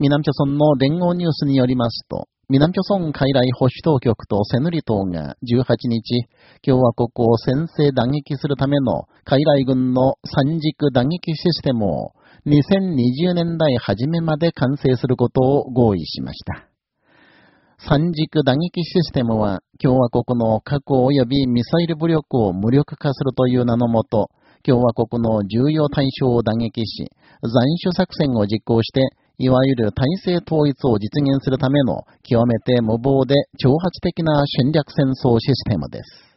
南朝村の連合ニュースによりますと、南朝村海来保守当局とセヌリ島が18日、共和国を先制打撃するための海来軍の三軸打撃システムを2020年代初めまで完成することを合意しました。三軸打撃システムは共和国の核及びミサイル武力を無力化するという名のもと、共和国の重要対象を打撃し、斬首作戦を実行して、いわゆる体制統一を実現するための極めて無謀で挑発的な戦略戦争システムです。